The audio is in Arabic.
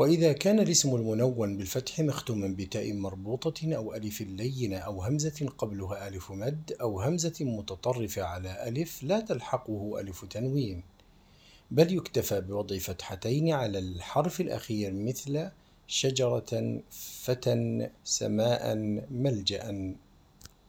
وإذا كان الاسم المنون بالفتح مختوما بتاء مربوطة أو ألف لينة أو همزة قبلها ألف مد أو همزة متطرفة على ألف لا تلحقه ألف تنوين بل يكتفى بوضع فتحتين على الحرف الأخير مثل شجرة فتى سماء ملجأ.